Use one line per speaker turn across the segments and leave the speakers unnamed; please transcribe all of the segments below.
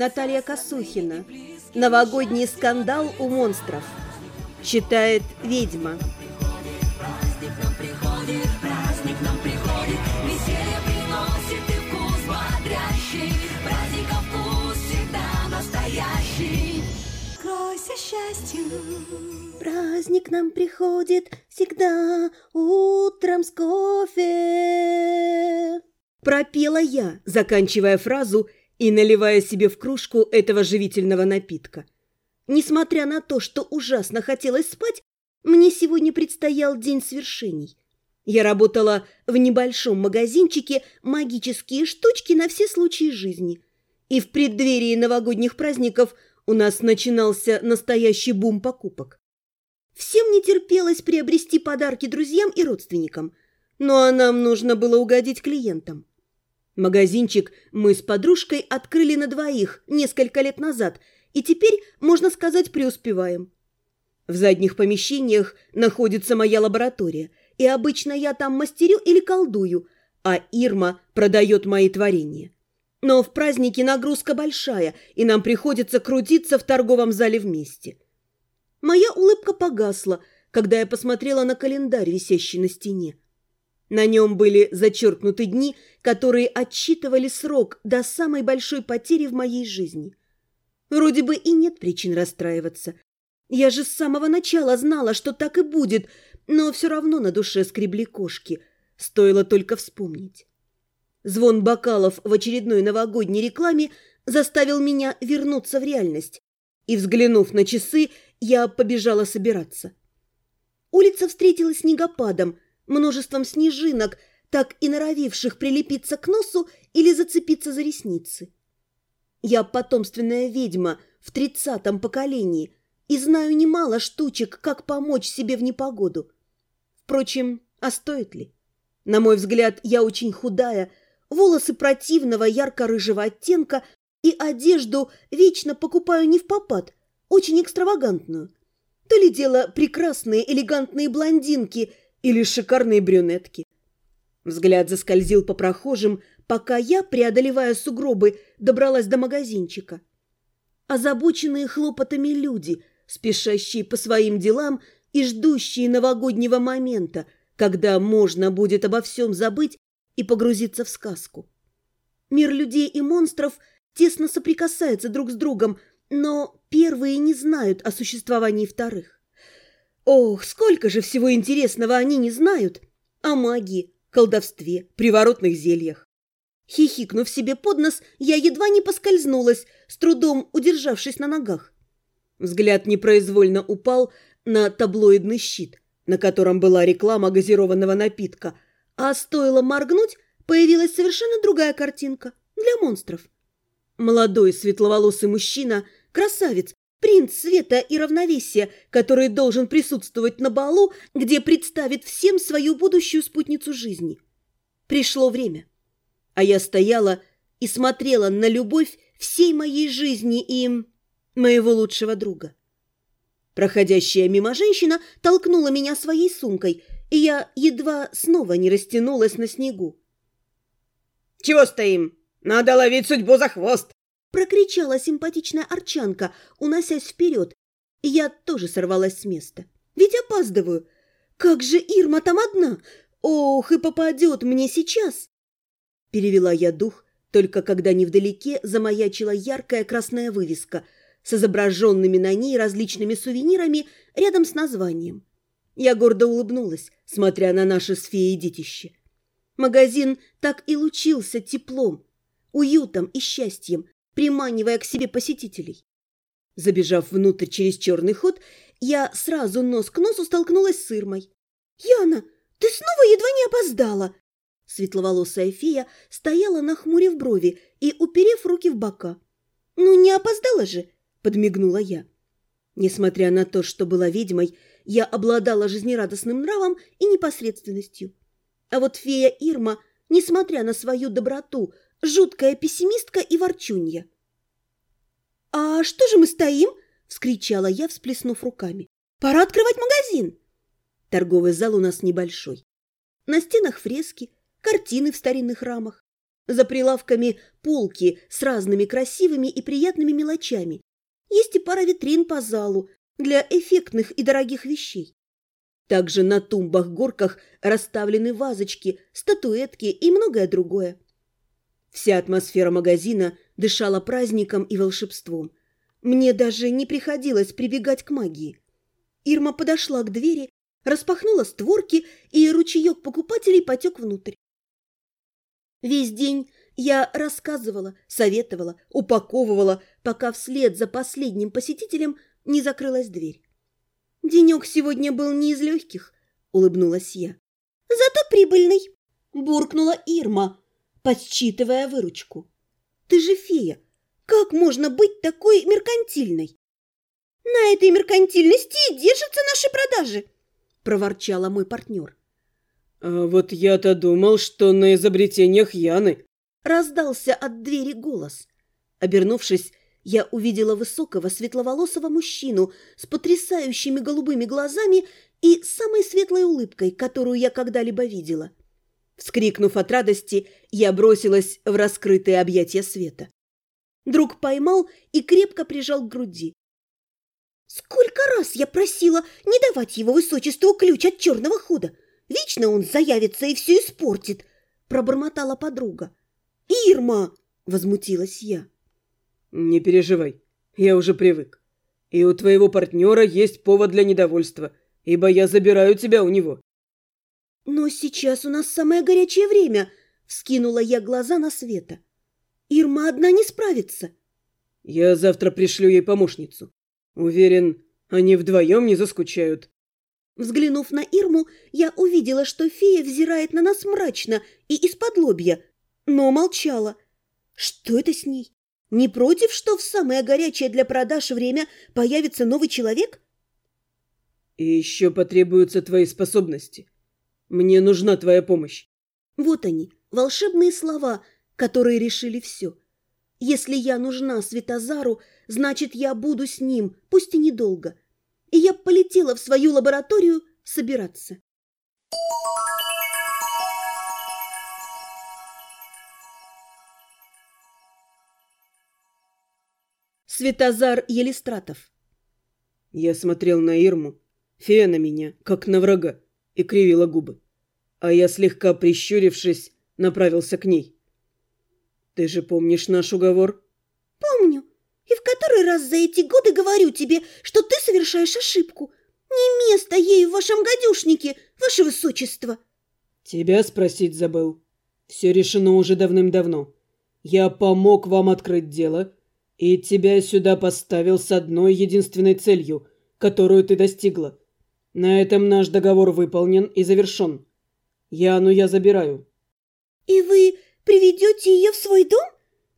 Наталья Косухина. Новогодний скандал у монстров. Читает ведьма. Праздник нам приходит всегда утром с кофе. Пропела я, заканчивая фразу и наливая себе в кружку этого живительного напитка. Несмотря на то, что ужасно хотелось спать, мне сегодня предстоял день свершений. Я работала в небольшом магазинчике «Магические штучки на все случаи жизни». И в преддверии новогодних праздников у нас начинался настоящий бум покупок. Всем не терпелось приобрести подарки друзьям и родственникам, ну а нам нужно было угодить клиентам. Магазинчик мы с подружкой открыли на двоих несколько лет назад, и теперь, можно сказать, преуспеваем. В задних помещениях находится моя лаборатория, и обычно я там мастерю или колдую, а Ирма продает мои творения. Но в празднике нагрузка большая, и нам приходится крутиться в торговом зале вместе. Моя улыбка погасла, когда я посмотрела на календарь, висящий на стене. На нем были зачеркнуты дни, которые отсчитывали срок до самой большой потери в моей жизни. Вроде бы и нет причин расстраиваться. Я же с самого начала знала, что так и будет, но все равно на душе скребли кошки. Стоило только вспомнить. Звон бокалов в очередной новогодней рекламе заставил меня вернуться в реальность. И, взглянув на часы, я побежала собираться. Улица встретилась снегопадом – множеством снежинок, так и норовивших прилепиться к носу или зацепиться за ресницы. Я потомственная ведьма в тридцатом поколении и знаю немало штучек, как помочь себе в непогоду. Впрочем, а стоит ли? На мой взгляд, я очень худая, волосы противного ярко-рыжего оттенка и одежду вечно покупаю не в попад, очень экстравагантную. То ли дело прекрасные элегантные блондинки – или шикарные брюнетки. Взгляд заскользил по прохожим, пока я, преодолевая сугробы, добралась до магазинчика. Озабоченные хлопотами люди, спешащие по своим делам и ждущие новогоднего момента, когда можно будет обо всем забыть и погрузиться в сказку. Мир людей и монстров тесно соприкасается друг с другом, но первые не знают о существовании вторых. Ох, сколько же всего интересного они не знают о магии, колдовстве, приворотных зельях. Хихикнув себе под нос, я едва не поскользнулась, с трудом удержавшись на ногах. Взгляд непроизвольно упал на таблоидный щит, на котором была реклама газированного напитка, а стоило моргнуть, появилась совершенно другая картинка для монстров. Молодой светловолосый мужчина, красавец, Принц света и равновесия, который должен присутствовать на балу, где представит всем свою будущую спутницу жизни. Пришло время. А я стояла и смотрела на любовь всей моей жизни и моего лучшего друга. Проходящая мимо женщина толкнула меня своей сумкой, и я едва снова не растянулась на снегу.
«Чего стоим? Надо ловить судьбу за хвост!»
Прокричала симпатичная арчанка, уносясь вперед. Я тоже сорвалась с места. Ведь опаздываю. Как же Ирма там одна? Ох, и попадет мне сейчас. Перевела я дух, только когда невдалеке замаячила яркая красная вывеска с изображенными на ней различными сувенирами рядом с названием. Я гордо улыбнулась, смотря на наше с феей детище. Магазин так и лучился теплом, уютом и счастьем, приманивая к себе посетителей. Забежав внутрь через черный ход, я сразу нос к носу столкнулась с Ирмой. «Яна, ты снова едва не опоздала!» Светловолосая фея стояла на хмуре в брови и уперев руки в бока. «Ну, не опоздала же!» – подмигнула я. Несмотря на то, что была ведьмой, я обладала жизнерадостным нравом и непосредственностью. А вот фея Ирма, несмотря на свою доброту, жуткая пессимистка и ворчунья. «А что же мы стоим?» – вскричала я, всплеснув руками. «Пора открывать магазин!» Торговый зал у нас небольшой. На стенах фрески, картины в старинных рамах. За прилавками полки с разными красивыми и приятными мелочами. Есть и пара витрин по залу для эффектных и дорогих вещей. Также на тумбах-горках расставлены вазочки, статуэтки и многое другое. Вся атмосфера магазина дышала праздником и волшебством. Мне даже не приходилось прибегать к магии. Ирма подошла к двери, распахнула створки, и ручеек покупателей потек внутрь. Весь день я рассказывала, советовала, упаковывала, пока вслед за последним посетителем не закрылась дверь. «Денек сегодня был не из легких», — улыбнулась я. «Зато прибыльный», — буркнула Ирма, подсчитывая выручку. «Ты же фея. Как можно быть такой меркантильной?» «На этой меркантильности и держатся наши продажи», — проворчала мой партнер.
«А вот я-то думал, что на изобретениях Яны...»
Раздался от двери голос. Обернувшись, я увидела высокого светловолосого мужчину с потрясающими голубыми глазами и самой светлой улыбкой, которую я когда-либо видела. Вскрикнув от радости, я бросилась в раскрытые объятия света. Друг поймал и крепко прижал к груди. «Сколько раз я просила не давать его высочеству ключ от черного хода! Вечно он заявится и все испортит!» – пробормотала подруга. «Ирма!» – возмутилась я.
«Не переживай, я уже привык. И у твоего партнера есть повод для недовольства, ибо я забираю тебя у него».
«Но сейчас у нас самое горячее время», — вскинула я глаза на Света. «Ирма одна не справится».
«Я завтра пришлю ей помощницу. Уверен, они вдвоем не заскучают».
Взглянув на Ирму, я увидела, что фея взирает на нас мрачно и из-под лобья, но молчала. Что это с ней? Не против, что в самое горячее для продаж время появится новый человек?
И еще потребуются твои способности. Мне нужна твоя помощь.
Вот они, волшебные слова, которые решили все. Если я нужна Светозару, значит, я буду с ним, пусть и недолго. И я полетела в свою лабораторию собираться. Светозар Елистратов.
Я смотрел на Ирму, фея на меня, как на врага, и кривила губы. А я, слегка прищурившись, направился к ней. «Ты же помнишь наш уговор?»
«Помню. И в который раз за эти годы говорю тебе, что ты совершаешь ошибку. Не место ей в вашем гадюшнике, ваше высочество!»
«Тебя спросить забыл. Все решено уже давным-давно. Я помог вам открыть дело» И тебя сюда поставил с одной единственной целью, которую ты достигла. На этом наш договор выполнен и завершен. Яну я забираю.
И вы приведете ее в свой дом?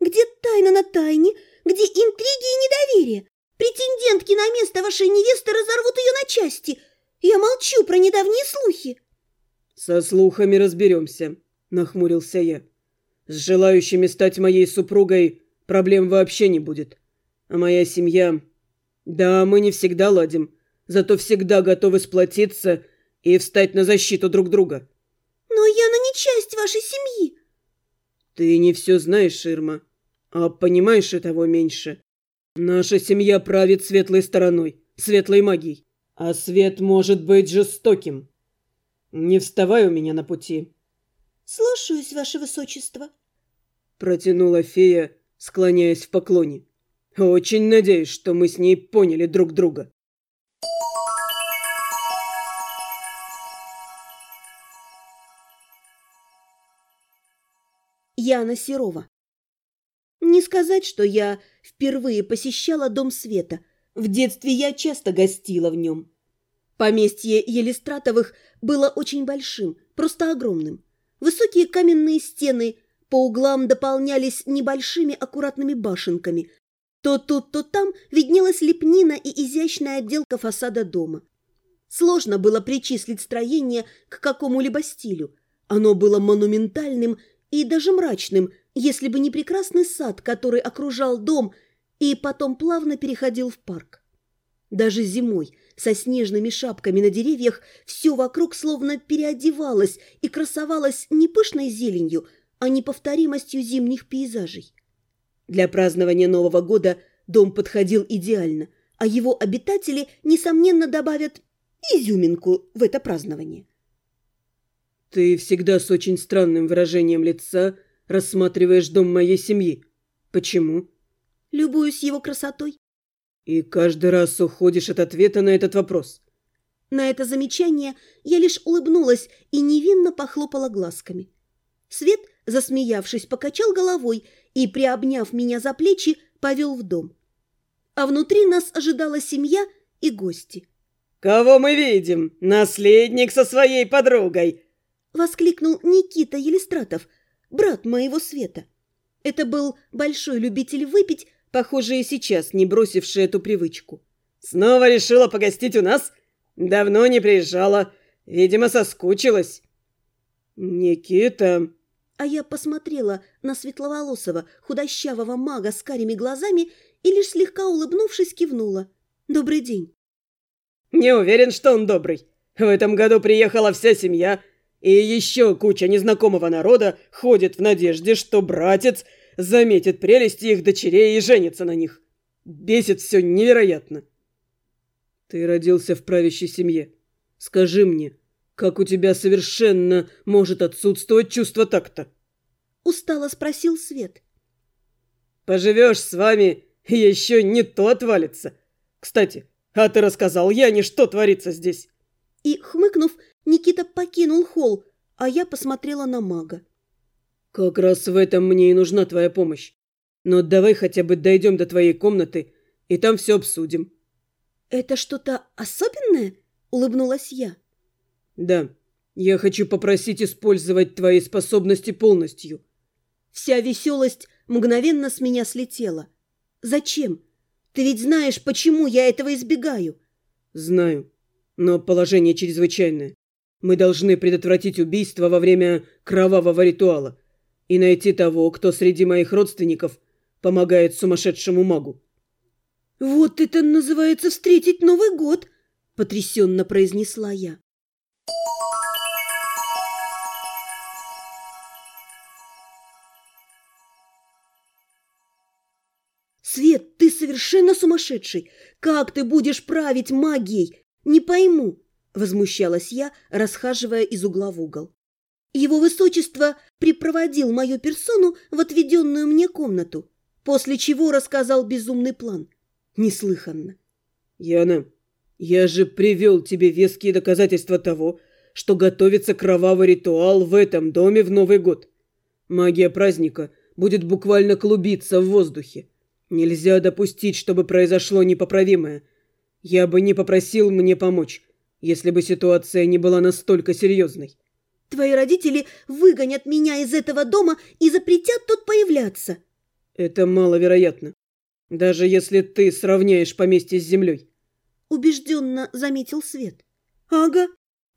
Где тайна на тайне, где интриги и недоверие? Претендентки на место вашей невесты разорвут ее на части. Я молчу про недавние слухи.
Со слухами разберемся, нахмурился я. С желающими стать моей супругой проблем вообще не будет. А моя семья... Да, мы не всегда ладим, зато всегда готовы сплотиться и встать на защиту друг друга.
Но Яна не часть вашей семьи.
Ты не все знаешь, Ширма, а понимаешь и того меньше. Наша семья правит светлой стороной, светлой магией, а свет может быть жестоким. Не вставай у меня на пути.
Слушаюсь, ваше высочество.
Протянула фея, склоняясь в поклоне. «Очень надеюсь, что мы с ней поняли друг друга».
Яна Серова Не сказать, что я впервые посещала Дом Света. В детстве я часто гостила в нем. Поместье Елистратовых было очень большим, просто огромным. Высокие каменные стены – по углам дополнялись небольшими аккуратными башенками. То тут, то там виднелась лепнина и изящная отделка фасада дома. Сложно было причислить строение к какому-либо стилю. Оно было монументальным и даже мрачным, если бы не прекрасный сад, который окружал дом и потом плавно переходил в парк. Даже зимой со снежными шапками на деревьях все вокруг словно переодевалось и красовалось не пышной зеленью, а неповторимостью зимних пейзажей. Для празднования Нового года дом подходил идеально, а его обитатели, несомненно, добавят изюминку в это празднование.
«Ты всегда с очень странным выражением лица рассматриваешь дом моей семьи. Почему?»
«Любуюсь его красотой».
«И каждый раз уходишь от ответа на этот вопрос».
На это замечание я лишь улыбнулась и невинно похлопала глазками. Свет, засмеявшись, покачал головой и, приобняв меня за плечи, повел в дом. А внутри нас ожидала семья и гости.
«Кого мы видим? Наследник со своей подругой!»
Воскликнул Никита Елистратов, брат моего Света. Это был большой любитель выпить, похоже, и сейчас не бросивший эту привычку.
«Снова решила погостить у нас? Давно не приезжала. Видимо, соскучилась». «Никита...»
А я посмотрела на светловолосого, худощавого мага с карими глазами и лишь слегка улыбнувшись кивнула. «Добрый день».
«Не уверен, что он добрый. В этом году приехала вся семья, и еще куча незнакомого народа ходит в надежде, что братец заметит прелести их дочерей и женится на них. Бесит все невероятно». «Ты родился в правящей семье. Скажи мне, как у тебя совершенно может отсутствовать чувство такта?»
Устало спросил Свет.
«Поживешь с вами, еще не то отвалится. Кстати, а ты рассказал Яне, что творится здесь?»
И, хмыкнув, Никита покинул холл, а я посмотрела на мага.
«Как раз в этом мне и нужна твоя помощь. Но давай хотя бы дойдем до твоей комнаты, и там все обсудим».
«Это что-то особенное?» – улыбнулась я.
«Да, я хочу попросить использовать твои способности полностью».
Вся веселость мгновенно с меня слетела. «Зачем? Ты ведь знаешь, почему я этого избегаю».
«Знаю, но положение чрезвычайное. Мы должны предотвратить убийство во время кровавого ритуала и найти того, кто среди моих родственников помогает сумасшедшему магу.
«Вот это называется встретить Новый год!» – потрясенно произнесла я. «Свет, ты совершенно сумасшедший! Как ты будешь править магией? Не пойму!» – возмущалась я, расхаживая из угла в угол. Его высочество припроводил мою персону в отведенную мне комнату, после чего рассказал безумный план – Неслыханно.
Яна, я же привел тебе веские доказательства того, что готовится кровавый ритуал в этом доме в Новый год. Магия праздника будет буквально клубиться в воздухе. Нельзя допустить, чтобы произошло непоправимое. Я бы не попросил мне помочь, если бы ситуация не была настолько серьезной.
Твои родители выгонят меня из этого дома и запретят тут появляться.
Это маловероятно. Даже если ты сравняешь поместье с землей.
Убежденно заметил Свет. Ага,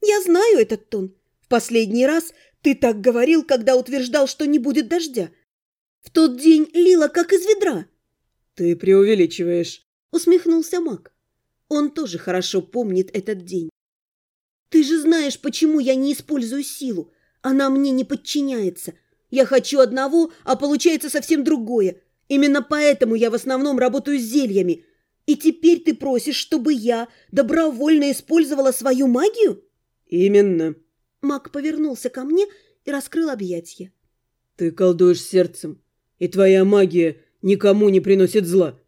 я знаю этот тон. В последний раз ты так говорил, когда утверждал, что не будет дождя. В тот день лило, как из ведра.
Ты преувеличиваешь.
Усмехнулся маг. Он тоже хорошо помнит этот день. Ты же знаешь, почему я не использую силу. Она мне не подчиняется. Я хочу одного, а получается совсем другое. Именно поэтому я в основном работаю с зельями. И теперь ты просишь, чтобы я добровольно использовала свою магию?
Именно.
Маг повернулся ко мне и раскрыл объятья.
Ты колдуешь сердцем, и твоя магия никому не приносит зла.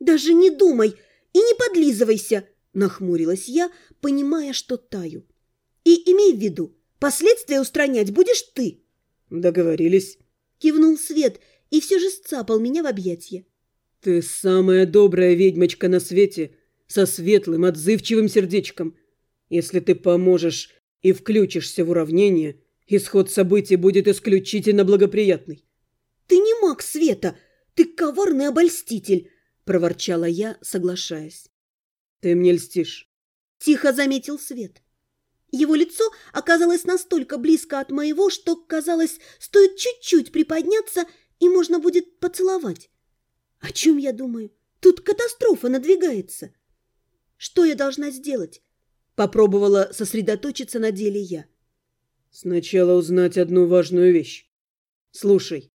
Даже не думай и не подлизывайся, нахмурилась я, понимая, что таю. И имей в виду, последствия устранять будешь ты.
Договорились.
Кивнул Свет – и все же сцапал меня в объятья.
«Ты самая добрая ведьмочка на свете, со светлым, отзывчивым сердечком. Если ты поможешь и включишься в уравнение, исход событий будет исключительно благоприятный».
«Ты не маг света, ты коварный обольститель», – проворчала я, соглашаясь.
«Ты мне льстишь», –
тихо заметил Свет. Его лицо оказалось настолько близко от моего, что, казалось, стоит чуть-чуть приподняться – и можно будет поцеловать. О чем я думаю? Тут катастрофа надвигается. Что я должна сделать? Попробовала сосредоточиться на деле я.
Сначала узнать одну важную вещь.
Слушай,